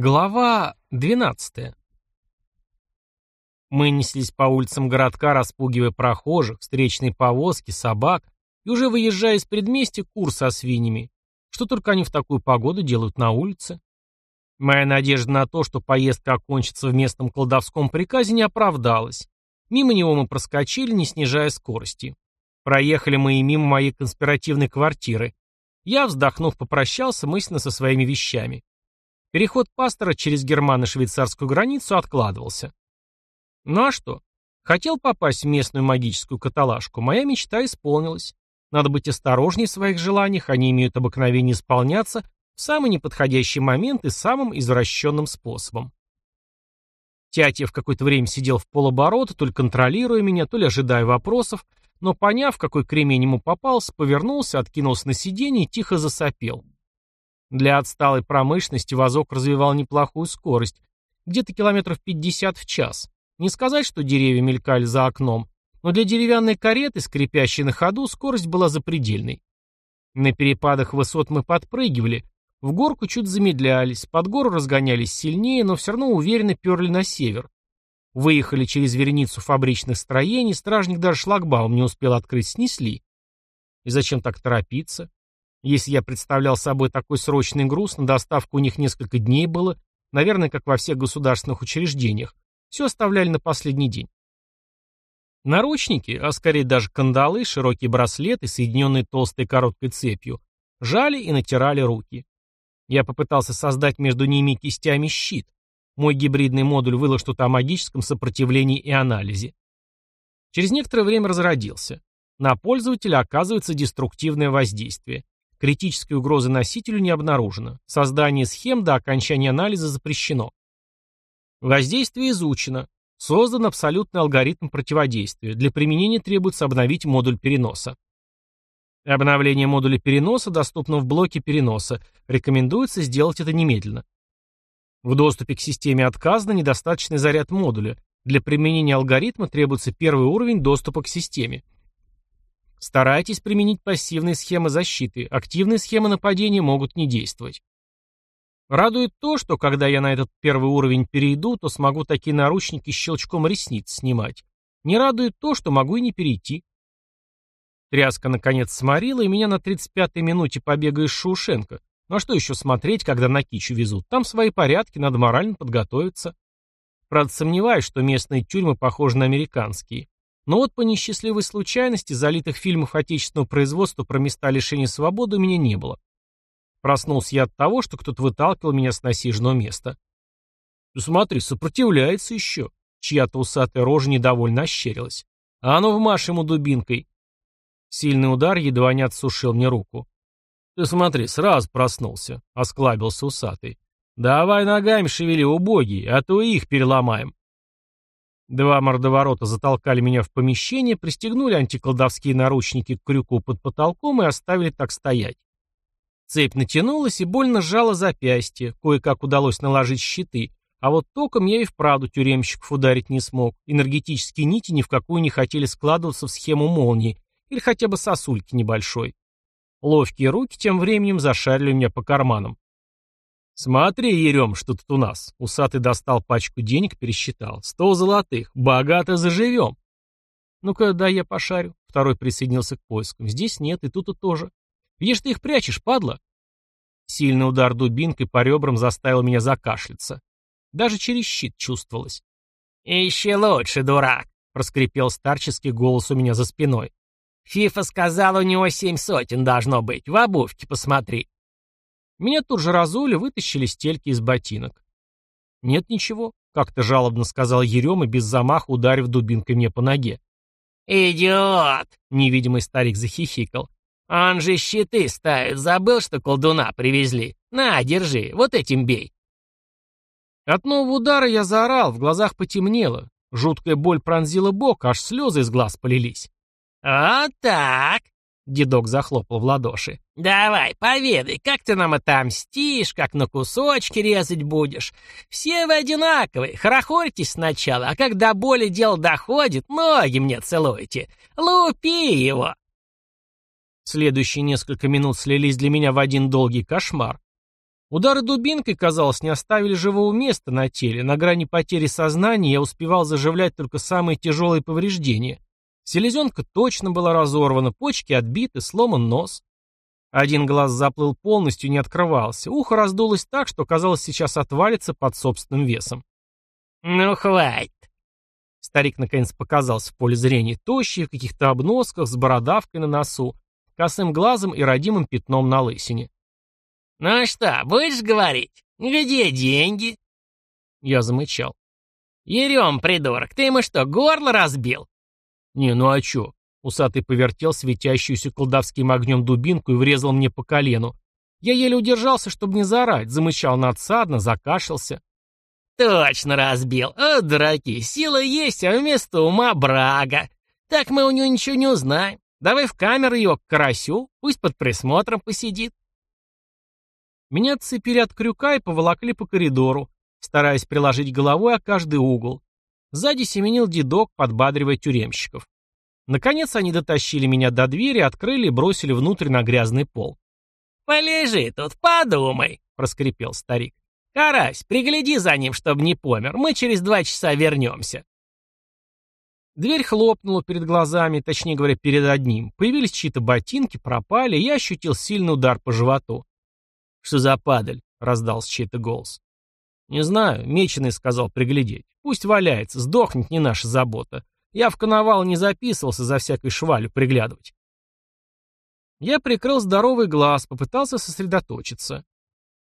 Глава 12. Мы неслись по улицам городка, распугивая прохожих, встречные повозки, собак, и уже выезжая из предместья кур со свиньями. Что только они в такую погоду делают на улице. Моя надежда на то, что поездка окончится в местном колдовском приказе, не оправдалась. Мимо него мы проскочили, не снижая скорости. Проехали мы и мимо моей конспиративной квартиры. Я, вздохнув, попрощался мысленно со своими вещами. Переход пастора через германо-швейцарскую границу откладывался. Ну а что? Хотел попасть в местную магическую каталажку, моя мечта исполнилась. Надо быть осторожней в своих желаниях, они имеют обыкновение исполняться в самый неподходящий момент и самым извращенным способом. Тятьев какое-то время сидел в полоборота, то ли контролируя меня, то ли ожидая вопросов, но, поняв, какой кремень ему попался, повернулся, откинулся на сиденье и тихо засопел. Для отсталой промышленности вазок развивал неплохую скорость, где-то километров 50 в час. Не сказать, что деревья мелькали за окном, но для деревянной кареты, скрипящей на ходу, скорость была запредельной. На перепадах высот мы подпрыгивали, в горку чуть замедлялись, под гору разгонялись сильнее, но все равно уверенно перли на север. Выехали через вереницу фабричных строений, стражник даже шлагбаум не успел открыть, снесли. И зачем так торопиться? Если я представлял собой такой срочный груз, на доставку у них несколько дней было, наверное, как во всех государственных учреждениях, все оставляли на последний день. Наручники, а скорее даже кандалы, широкие браслеты, соединенные толстой короткой цепью, жали и натирали руки. Я попытался создать между ними кистями щит. Мой гибридный модуль выложил что-то о магическом сопротивлении и анализе. Через некоторое время разродился. На пользователя оказывается деструктивное воздействие. Критической угрозы носителю не обнаружено. Создание схем до окончания анализа запрещено. Воздействие изучено. Создан абсолютный алгоритм противодействия. Для применения требуется обновить модуль переноса. Обновление модуля переноса доступно в блоке переноса. Рекомендуется сделать это немедленно. В доступе к системе отказано недостаточный заряд модуля. Для применения алгоритма требуется первый уровень доступа к системе. Старайтесь применить пассивные схемы защиты, активные схемы нападения могут не действовать. Радует то, что когда я на этот первый уровень перейду, то смогу такие наручники щелчком ресниц снимать. Не радует то, что могу и не перейти. Тряска наконец сморила, и меня на 35-й минуте побега из Шушенко. Ну а что еще смотреть, когда на кичу везут? Там свои порядки, надо морально подготовиться. Правда, сомневаюсь, что местные тюрьмы похожи на американские. Но вот по несчастливой случайности залитых фильмов отечественного производства про места лишения свободы у меня не было. Проснулся я от того, что кто-то выталкивал меня с насиженного места. «Ну смотри, сопротивляется еще!» Чья-то усатая рожа недовольно ощерилась. «А ну вмажь ему дубинкой!» Сильный удар едва не отсушил мне руку. «Ты смотри, сразу проснулся», — осклабился усатый. «Давай ногами шевели, убогий, а то и их переломаем». Два мордоворота затолкали меня в помещение, пристегнули антиколдовские наручники к крюку под потолком и оставили так стоять. Цепь натянулась и больно сжала запястье, кое-как удалось наложить щиты, а вот током я и вправду тюремщиков ударить не смог. Энергетические нити ни в какую не хотели складываться в схему молнии или хотя бы сосульки небольшой. Ловкие руки тем временем зашарили меня по карманам. «Смотри, Ерем, что тут у нас». Усатый достал пачку денег, пересчитал. «Сто золотых. Богато заживем». «Ну-ка, дай я пошарю». Второй присоединился к поискам. «Здесь нет, и тут -то тоже. Где ж ты их прячешь, падла?» Сильный удар дубинкой по ребрам заставил меня закашляться. Даже через щит чувствовалось. «Еще лучше, дурак!» — проскрипел старческий голос у меня за спиной. «Фифа сказал, у него семь сотен должно быть. В обувке посмотри». Меня тут же разули, вытащили стельки из ботинок. «Нет ничего», — как-то жалобно сказал Ерема, без замаха ударив дубинкой мне по ноге. «Идиот!» — невидимый старик захихикал. «Он же щиты ставит, забыл, что колдуна привезли? На, держи, вот этим бей!» От нового удара я заорал, в глазах потемнело. Жуткая боль пронзила бок, аж слезы из глаз полились. «Вот так!» Дедок захлопал в ладоши. «Давай, поведай, как ты нам отомстишь, как на кусочки резать будешь? Все вы одинаковые, хорохорьтесь сначала, а когда боли дело доходит, ноги мне целуйте. Лупи его!» Следующие несколько минут слились для меня в один долгий кошмар. Удары дубинкой, казалось, не оставили живого места на теле. На грани потери сознания я успевал заживлять только самые тяжелые повреждения. Селезенка точно была разорвана, почки отбиты, сломан нос. Один глаз заплыл полностью, не открывался. Ухо раздулось так, что, казалось, сейчас отвалится под собственным весом. «Ну, хватит!» Старик наконец показался в поле зрения, тощий, в каких-то обносках, с бородавкой на носу, косым глазом и родимым пятном на лысине. «Ну что, будешь говорить? Где деньги?» Я замычал. «Ерем, придурок, ты ему что, горло разбил?» «Не, ну а чё?» Усатый повертел светящуюся колдовским огнем дубинку и врезал мне по колену. Я еле удержался, чтобы не заорать, замычал надсадно, закашлялся. «Точно разбил! О, дураки, сила есть, а вместо ума брага! Так мы у него ничего не узнаем. Давай в камеру его к карасю, пусть под присмотром посидит». Меня отцепили от крюка и поволокли по коридору, стараясь приложить головой о каждый угол. Сзади семенил дедок, подбадривая тюремщиков. Наконец они дотащили меня до двери, открыли и бросили внутрь на грязный пол. «Полежи тут, подумай», — проскрипел старик. «Карась, пригляди за ним, чтобы не помер. Мы через два часа вернемся». Дверь хлопнула перед глазами, точнее говоря, перед одним. Появились чьи-то ботинки, пропали, и я ощутил сильный удар по животу. «Что за падаль?» — раздался чей-то голос. «Не знаю, Меченый сказал приглядеть. Пусть валяется, сдохнет, не наша забота. Я в коновал не записывался за всякой швалью приглядывать». Я прикрыл здоровый глаз, попытался сосредоточиться.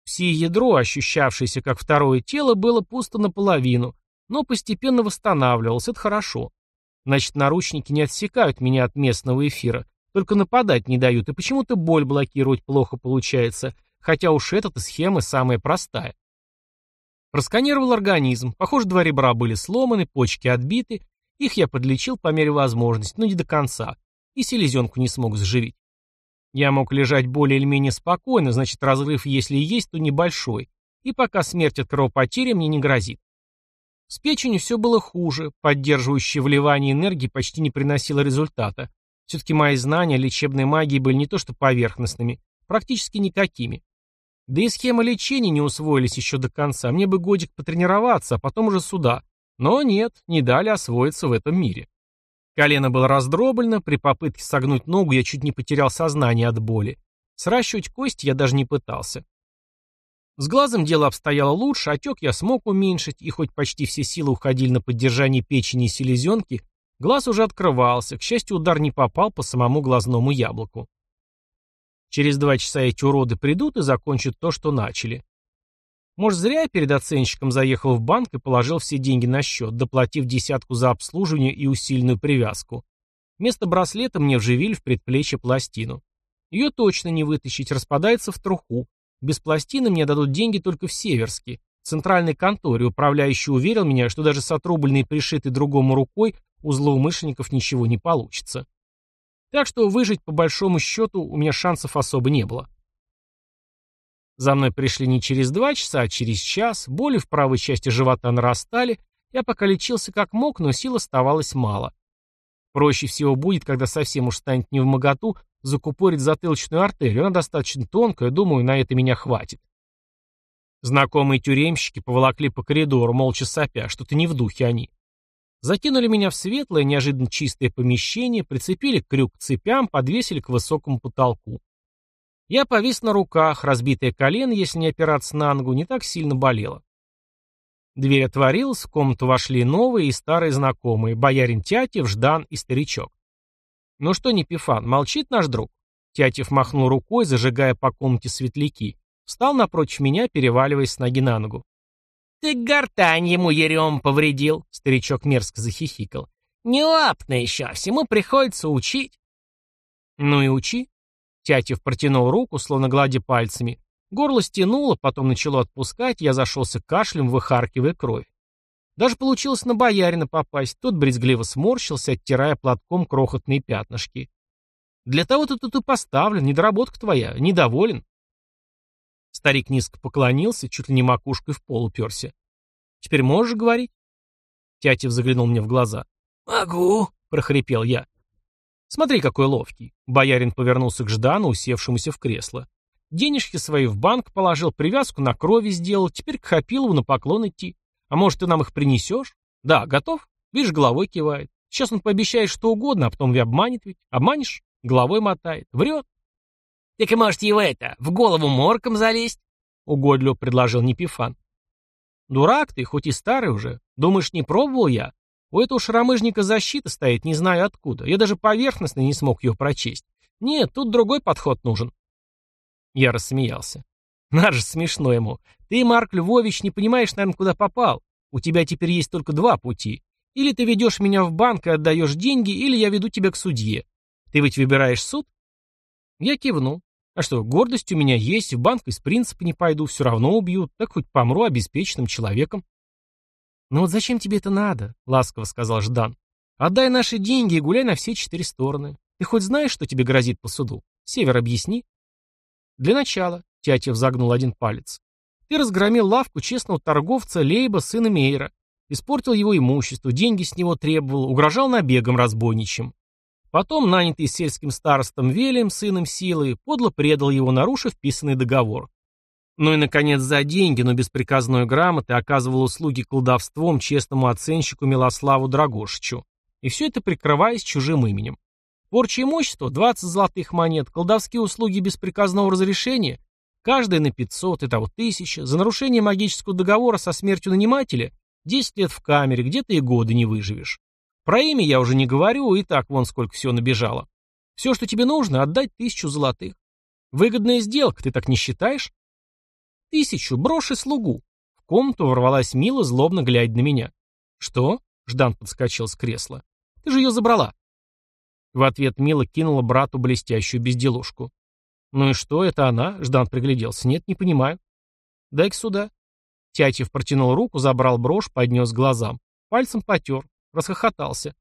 Пси-ядро, ощущавшееся как второе тело, было пусто наполовину, но постепенно восстанавливалось, это хорошо. Значит, наручники не отсекают меня от местного эфира, только нападать не дают, и почему-то боль блокировать плохо получается, хотя уж эта схема самая простая. Просканировал организм, похоже, два ребра были сломаны, почки отбиты, их я подлечил по мере возможности, но не до конца, и селезенку не смог заживить. Я мог лежать более или менее спокойно, значит, разрыв, если и есть, то небольшой, и пока смерть от кровопотери мне не грозит. С печенью все было хуже, поддерживающее вливание энергии почти не приносило результата. Все-таки мои знания лечебной магии были не то что поверхностными, практически никакими. Да и схемы лечения не усвоились еще до конца. Мне бы годик потренироваться, а потом уже сюда. Но нет, не дали освоиться в этом мире. Колено было раздроблено, при попытке согнуть ногу я чуть не потерял сознание от боли. Сращивать кости я даже не пытался. С глазом дело обстояло лучше, отек я смог уменьшить, и хоть почти все силы уходили на поддержание печени и селезенки, глаз уже открывался, к счастью, удар не попал по самому глазному яблоку. Через два часа эти уроды придут и закончат то, что начали. Может, зря я перед оценщиком заехал в банк и положил все деньги на счет, доплатив десятку за обслуживание и усиленную привязку. Вместо браслета мне вживили в предплечье пластину. Ее точно не вытащить, распадается в труху. Без пластины мне дадут деньги только в Северске. В центральной конторе управляющий уверил меня, что даже с отрубленной пришитой другому рукой у злоумышленников ничего не получится. Так что выжить по большому счету у меня шансов особо не было. За мной пришли не через два часа, а через час, боли в правой части живота нарастали, я пока лечился как мог, но сил оставалось мало. Проще всего будет, когда совсем уж станет не в моготу, закупорить затылочную артерию, она достаточно тонкая, думаю, на это меня хватит. Знакомые тюремщики поволокли по коридору, молча сопя, что-то не в духе они. Закинули меня в светлое, неожиданно чистое помещение, прицепили крюк к цепям, подвесили к высокому потолку. Я повис на руках, разбитое колено, если не опираться на ногу, не так сильно болело. Дверь отворилась, в комнату вошли новые и старые знакомые, боярин Тятьев, Ждан и старичок. «Ну что, Непифан, молчит наш друг?» Тятьев махнул рукой, зажигая по комнате светляки. Встал напротив меня, переваливаясь с ноги на ногу. «Ты гортань ему ерем повредил», — старичок мерзко захихикал. «Неопытно еще, всему приходится учить». «Ну и учи». Тятьев протянул руку, словно гладя пальцами. Горло стянуло, потом начало отпускать, я зашелся кашлем, выхаркивая кровь. Даже получилось на боярина попасть, тот брезгливо сморщился, оттирая платком крохотные пятнышки. «Для того-то тут и поставлен, недоработка твоя, недоволен». Старик низко поклонился, чуть ли не макушкой в пол уперся. «Теперь можешь говорить?» Тятев заглянул мне в глаза. «Могу», — прохрипел я. «Смотри, какой ловкий». Боярин повернулся к Ждану, усевшемуся в кресло. Денежки свои в банк положил, привязку на крови сделал, теперь к Хапилову на поклон идти. А может, ты нам их принесешь? Да, готов? Видишь, головой кивает. Сейчас он пообещает что угодно, а потом и обманет ведь. Обманешь? Головой мотает. Врет. Так и может его это, в голову морком залезть? Угодливо предложил Непифан. Дурак ты, хоть и старый уже. Думаешь, не пробовал я? У этого шаромыжника защита стоит, не знаю откуда. Я даже поверхностно не смог ее прочесть. Нет, тут другой подход нужен. Я рассмеялся. Надо же смешно ему. Ты, Марк Львович, не понимаешь, наверное, куда попал. У тебя теперь есть только два пути. Или ты ведешь меня в банк и отдаешь деньги, или я веду тебя к судье. Ты ведь выбираешь суд? Я кивнул. А что, гордость у меня есть, в банк из принципа не пойду, все равно убьют, так хоть помру обеспеченным человеком. «Ну вот зачем тебе это надо?» — ласково сказал Ждан. «Отдай наши деньги и гуляй на все четыре стороны. Ты хоть знаешь, что тебе грозит по суду? Север, объясни». «Для начала», — Тятьев загнул один палец. «Ты разгромил лавку честного торговца Лейба, сына Мейера, испортил его имущество, деньги с него требовал, угрожал набегом разбойничьим. Потом, нанятый сельским старостом Велием, сыном Силы, подло предал его, нарушив писанный договор. Ну и, наконец, за деньги, но без приказной грамоты оказывал услуги колдовством честному оценщику Милославу Драгошичу. И все это прикрываясь чужим именем. Порча имущества – 20 золотых монет, колдовские услуги без приказного разрешения – каждая на 500, итого 1000, за нарушение магического договора со смертью нанимателя – 10 лет в камере, где ты и годы не выживешь. Про имя я уже не говорю, и так вон сколько все набежало. Все, что тебе нужно – отдать тысячу золотых. Выгодная сделка, ты так не считаешь? Тысячу, броши слугу. В комнату ворвалась Мила, злобно глядя на меня. Что? Ждан подскочил с кресла. Ты же ее забрала. В ответ Мила кинула брату блестящую безделушку. «Ну и что, это она?» Ждан пригляделся. «Нет, не понимаю». «Дай-ка сюда». Тятьев протянул руку, забрал брошь, поднес глазам. Пальцем потер. Расхохотался.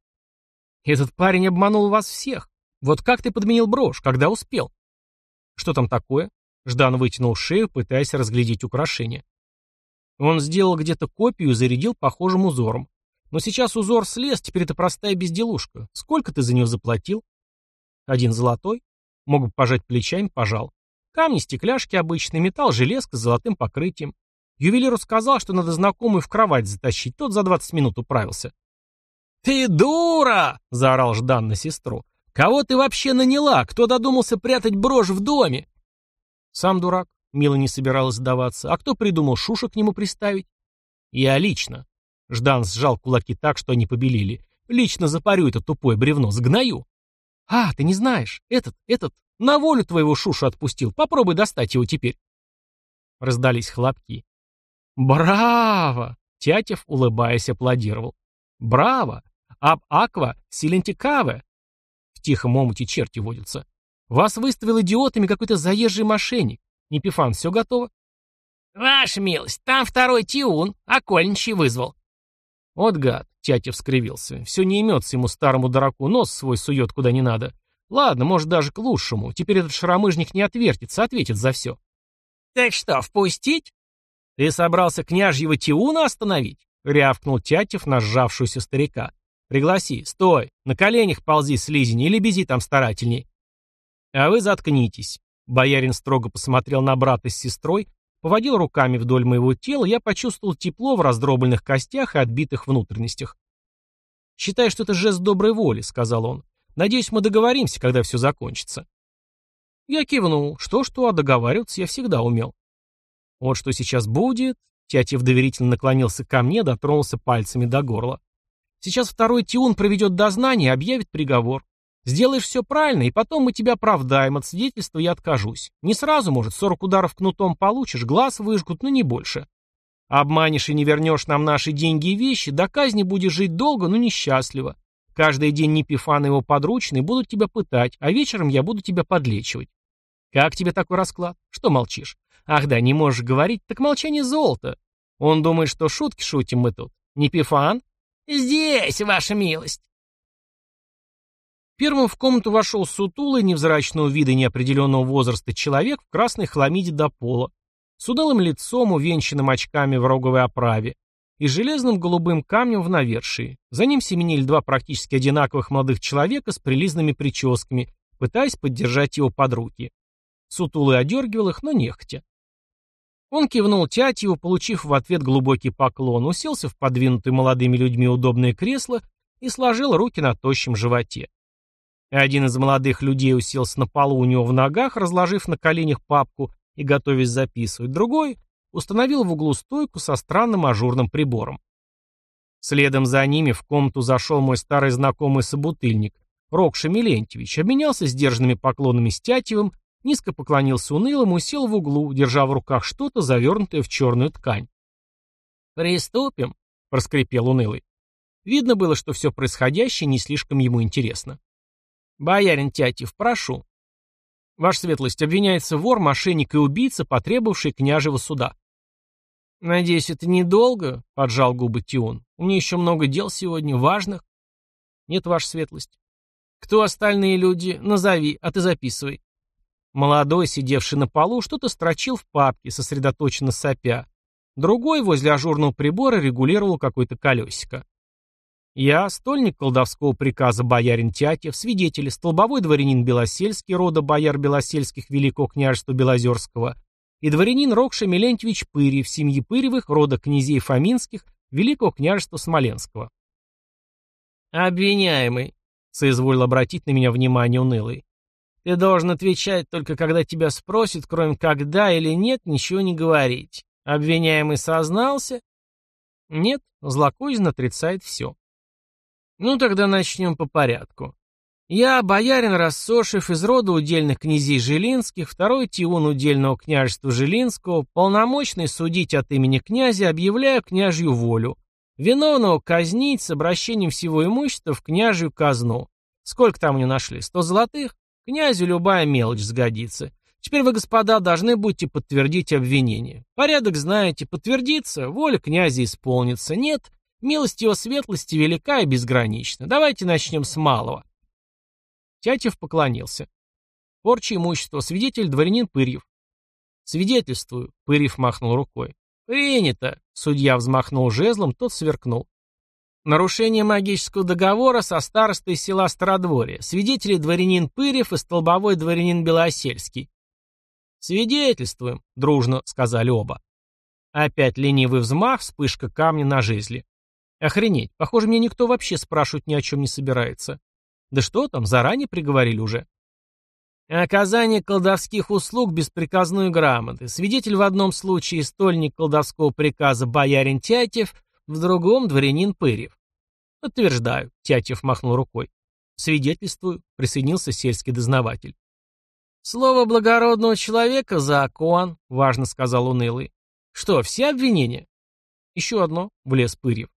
«Этот парень обманул вас всех. Вот как ты подменил брошь? Когда успел?» «Что там такое?» Ждан вытянул шею, пытаясь разглядеть украшение. Он сделал где-то копию и зарядил похожим узором. Но сейчас узор слез, теперь это простая безделушка. Сколько ты за нее заплатил? Один золотой? Мог бы пожать плечами, пожал. Камни, стекляшки обычные, металл, железка с золотым покрытием. Ювелиру сказал, что надо знакомую в кровать затащить, тот за 20 минут управился. «Ты дура!» — заорал Ждан на сестру. «Кого ты вообще наняла? Кто додумался прятать брошь в доме?» Сам дурак. Мила не собиралась сдаваться. А кто придумал Шуша к нему приставить? Я лично. Ждан сжал кулаки так, что они побелели. Лично запарю это тупое бревно, сгною. А, ты не знаешь. Этот, этот, на волю твоего Шушу отпустил. Попробуй достать его теперь. Раздались хлопки. Браво! Тятев, улыбаясь, аплодировал. Браво! Аб аква силентикаве. В тихом омуте черти водятся. Вас выставил идиотами какой-то заезжий мошенник. Непифан, все готово? Ваша милость, там второй Тиун, окольничий вызвал. Вот гад, Тятев скривился. Все не имется ему старому дураку, нос свой сует куда не надо. Ладно, может даже к лучшему. Теперь этот шаромыжник не отвертится, ответит за все. Так что, впустить? Ты собрался княжьего Тиуна остановить? Рявкнул Тятев на сжавшуюся старика. Пригласи, стой, на коленях ползи слизень или бези там старательней. «А вы заткнитесь». Боярин строго посмотрел на брата с сестрой, поводил руками вдоль моего тела, я почувствовал тепло в раздробленных костях и отбитых внутренностях. «Считай, что это жест доброй воли», — сказал он. «Надеюсь, мы договоримся, когда все закончится». Я кивнул. Что-что, а договариваться я всегда умел. Вот что сейчас будет. Тятьев доверительно наклонился ко мне, дотронулся пальцами до горла. Сейчас второй Тиун проведет дознание и объявит приговор. Сделаешь все правильно, и потом мы тебя оправдаем, от свидетельства я откажусь. Не сразу, может, сорок ударов кнутом получишь, глаз выжгут, но не больше. Обманешь и не вернешь нам наши деньги и вещи, до казни будешь жить долго, но несчастливо. Каждый день Непифан и его подручные будут тебя пытать, а вечером я буду тебя подлечивать. Как тебе такой расклад? Что молчишь? Ах да, не можешь говорить, так молчание золото. Он думает, что шутки шутим мы тут. Непифан? Здесь, ваша милость. Первым в комнату вошел сутулый, невзрачного вида неопределенного возраста человек в красной хламиде до пола, с удалым лицом, увенчанным очками в роговой оправе, и железным голубым камнем в навершии. За ним семенили два практически одинаковых молодых человека с прилизанными прическами, пытаясь поддержать его под руки. Сутулый одергивал их, но нехотя. Он кивнул Тятьеву, получив в ответ глубокий поклон, уселся в подвинутое молодыми людьми удобное кресло и сложил руки на тощем животе. Один из молодых людей уселся на полу у него в ногах, разложив на коленях папку и готовясь записывать. Другой установил в углу стойку со странным ажурным прибором. Следом за ними в комнату зашел мой старый знакомый собутыльник, Рокша Милентьевич, обменялся сдержанными поклонами с Тятьевым, низко поклонился унылым и сел в углу, держа в руках что-то, завернутое в черную ткань. «Приступим», — проскрипел унылый. Видно было, что все происходящее не слишком ему интересно. «Боярин Тятьев, прошу». «Ваша светлость, обвиняется вор, мошенник и убийца, потребовавший княжего суда». «Надеюсь, это недолго?» — поджал губы Тион. «У меня еще много дел сегодня, важных». «Нет, ваша светлость». «Кто остальные люди? Назови, а ты записывай». Молодой, сидевший на полу, что-то строчил в папке, сосредоточенно сопя. Другой, возле ажурного прибора, регулировал какое-то колесико. Я, стольник колдовского приказа боярин Тятьев, свидетели, столбовой дворянин Белосельский, рода бояр Белосельских Великого княжества Белозерского, и дворянин Рокша Милентьевич Пырьев, семьи Пырьевых, рода князей Фоминских, Великого княжества Смоленского. «Обвиняемый», — соизволил обратить на меня внимание унылый, — «ты должен отвечать только когда тебя спросят, кроме когда или нет, ничего не говорить. Обвиняемый сознался?» «Нет», — злокозненно отрицает все. Ну тогда начнем по порядку. Я, боярин Рассошев, из рода удельных князей Жилинских, второй тиун удельного княжества Жилинского, полномочный судить от имени князя, объявляю княжью волю. Виновного казнить с обращением всего имущества в княжью казну. Сколько там у него нашли? Сто золотых? Князю любая мелочь сгодится. Теперь вы, господа, должны будете подтвердить обвинение. Порядок знаете, подтвердится, воля князя исполнится. Нет, Милость его светлости велика и безгранична. Давайте начнем с малого. Тятьев поклонился. Порча имущества. Свидетель дворянин Пырьев. Свидетельствую. Пырьев махнул рукой. Принято. Судья взмахнул жезлом, тот сверкнул. Нарушение магического договора со старостой села Стародворье. Свидетели дворянин Пырьев и столбовой дворянин Белосельский. «Свидетельствуем», — дружно сказали оба. Опять ленивый взмах, вспышка камня на жезле. Охренеть, похоже, мне никто вообще спрашивать ни о чем не собирается. Да что там, заранее приговорили уже. Оказание колдовских услуг без приказной грамоты. Свидетель в одном случае стольник колдовского приказа боярин Тятьев, в другом дворянин Пырев. Подтверждаю, Тятьев махнул рукой. Свидетельствую, присоединился сельский дознаватель. Слово благородного человека закон, важно сказал унылый. Что, все обвинения? Еще одно, влез Пырев.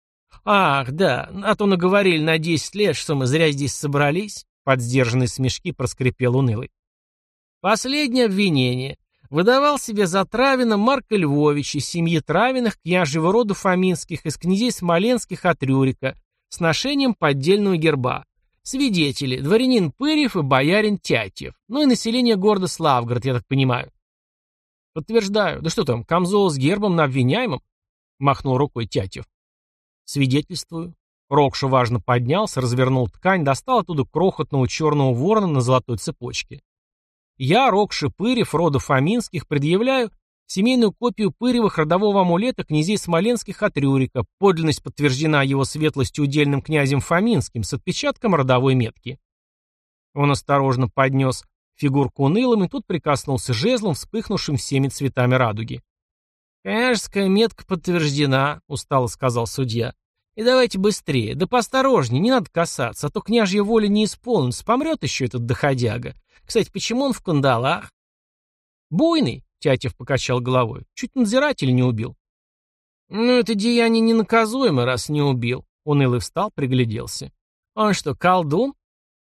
«Ах, да, а то наговорили на десять лет, что мы зря здесь собрались», — под сдержанные смешки проскрипел унылый. Последнее обвинение. Выдавал себе за Травина Марка Львовича семьи Травиных княжьего рода Фоминских из князей Смоленских от Рюрика с ношением поддельного герба. Свидетели – дворянин Пырьев и боярин Тятьев. Ну и население города Славгород, я так понимаю. Подтверждаю. Да что там, камзол с гербом на обвиняемом? Махнул рукой Тятьев. Свидетельствую. Рокша важно поднялся, развернул ткань, достал оттуда крохотного черного ворона на золотой цепочке. Я, Рокша Пырев, рода Фоминских, предъявляю семейную копию Пыревых родового амулета князей Смоленских от Рюрика. Подлинность подтверждена его светлостью удельным князем Фоминским с отпечатком родовой метки. Он осторожно поднес фигурку унылым, и тут прикоснулся жезлом, вспыхнувшим всеми цветами радуги. «Княжеская метка подтверждена», — устало сказал судья. «И давайте быстрее, да поосторожнее, не надо касаться, а то княжья воля не исполнится, помрет еще этот доходяга. Кстати, почему он в кандалах?» «Буйный», — Тятев покачал головой, — «чуть надзиратель не убил». «Ну, это деяние ненаказуемо, раз не убил», — унылый встал, пригляделся. «Он что, колдун?»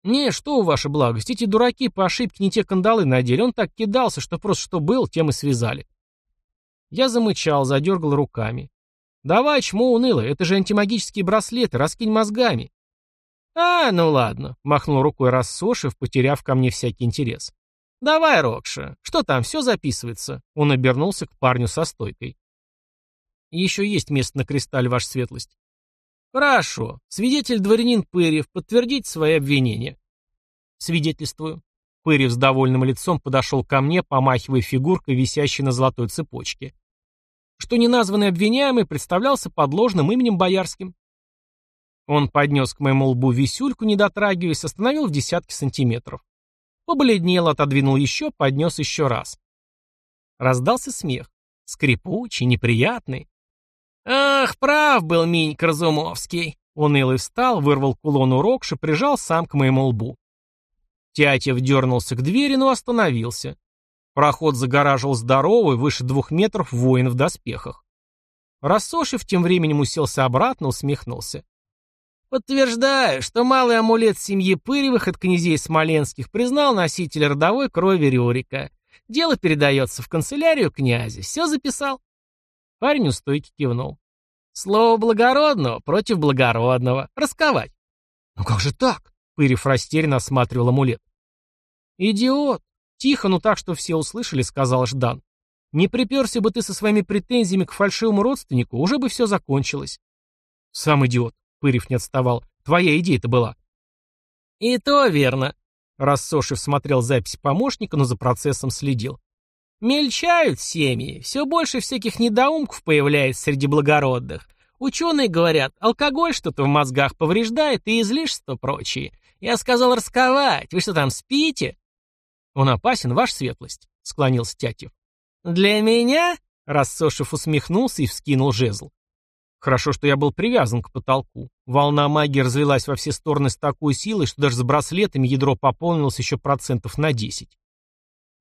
«Не, что у вашей благости, эти дураки по ошибке не те кандалы надели, он так кидался, что просто что был, тем и связали». Я замычал, задергал руками. «Давай, чмо уныло, это же антимагические браслеты, раскинь мозгами». «А, ну ладно», — махнул рукой Рассошев, потеряв ко мне всякий интерес. «Давай, Рокша, что там, все записывается?» Он обернулся к парню со стойкой. «Еще есть место на кристалле, ваша светлость». «Хорошо. Свидетель дворянин Пырьев, подтвердить свои обвинения». «Свидетельствую». Пырев с довольным лицом подошел ко мне, помахивая фигуркой, висящей на золотой цепочке. Что неназванный обвиняемый представлялся подложным именем боярским. Он поднес к моему лбу висюльку, не дотрагиваясь, остановил в десятки сантиметров. Побледнел, отодвинул еще, поднес еще раз. Раздался смех. Скрипучий, неприятный. «Ах, прав был Минька Разумовский!» Унылый встал, вырвал кулон у Рокши, прижал сам к моему лбу. Тятев дернулся к двери, но остановился. Проход загораживал здоровый, выше двух метров, воин в доспехах. Рассошив тем временем уселся обратно, усмехнулся. Подтверждаю, что малый амулет семьи Пыревых от князей Смоленских признал носителя родовой крови Рюрика. Дело передается в канцелярию князя. Все записал. Парень у кивнул. Слово благородного против благородного. Расковать. Ну как же так? Пырев растерянно осматривал амулет. Идиот. Тихо, но так, что все услышали, сказал Ждан. Не приперся бы ты со своими претензиями к фальшивому родственнику, уже бы все закончилось. Сам идиот. Пырев не отставал. «Твоя идея-то была». «И то верно». Рассошев смотрел запись помощника, но за процессом следил. «Мельчают семьи. Все больше всяких недоумков появляется среди благородных. Ученые говорят, алкоголь что-то в мозгах повреждает и излишества прочие. Я сказал расковать. Вы что там, спите?» «Он опасен, ваша светлость», — склонился Тятев. «Для меня?» — Рассошев усмехнулся и вскинул жезл. Хорошо, что я был привязан к потолку. Волна магии разлилась во все стороны с такой силой, что даже с браслетами ядро пополнилось еще процентов на 10.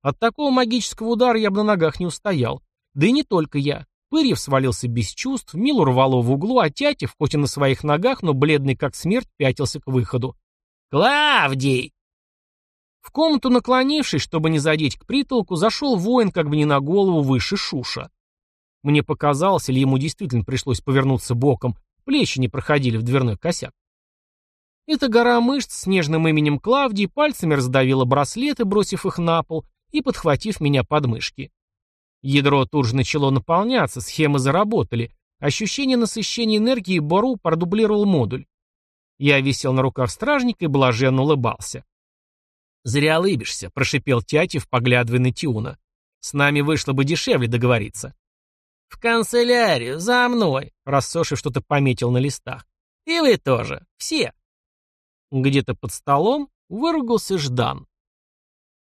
От такого магического удара я бы на ногах не устоял. Да и не только я. Пырьев свалился без чувств, Милу рвало в углу, а Тятев, хоть и на своих ногах, но бледный как смерть, пятился к выходу. «Клавдий!» В комнату наклонившись, чтобы не задеть к притолку, зашел воин как бы не на голову выше Шуша. Мне показалось, или ему действительно пришлось повернуться боком, плечи не проходили в дверной косяк. Эта гора мышц с нежным именем Клавдии пальцами раздавила браслеты, бросив их на пол и подхватив меня под мышки. Ядро тут же начало наполняться, схемы заработали. Ощущение насыщения энергии Бору продублировал модуль. Я висел на руках стражника и блаженно улыбался. «Зря лыбишься», — прошипел Тятев, поглядывая на Тиуна. «С нами вышло бы дешевле договориться». «В канцелярию, за мной!» Рассоши что-то пометил на листах. «И вы тоже. Все!» Где-то под столом выругался Ждан.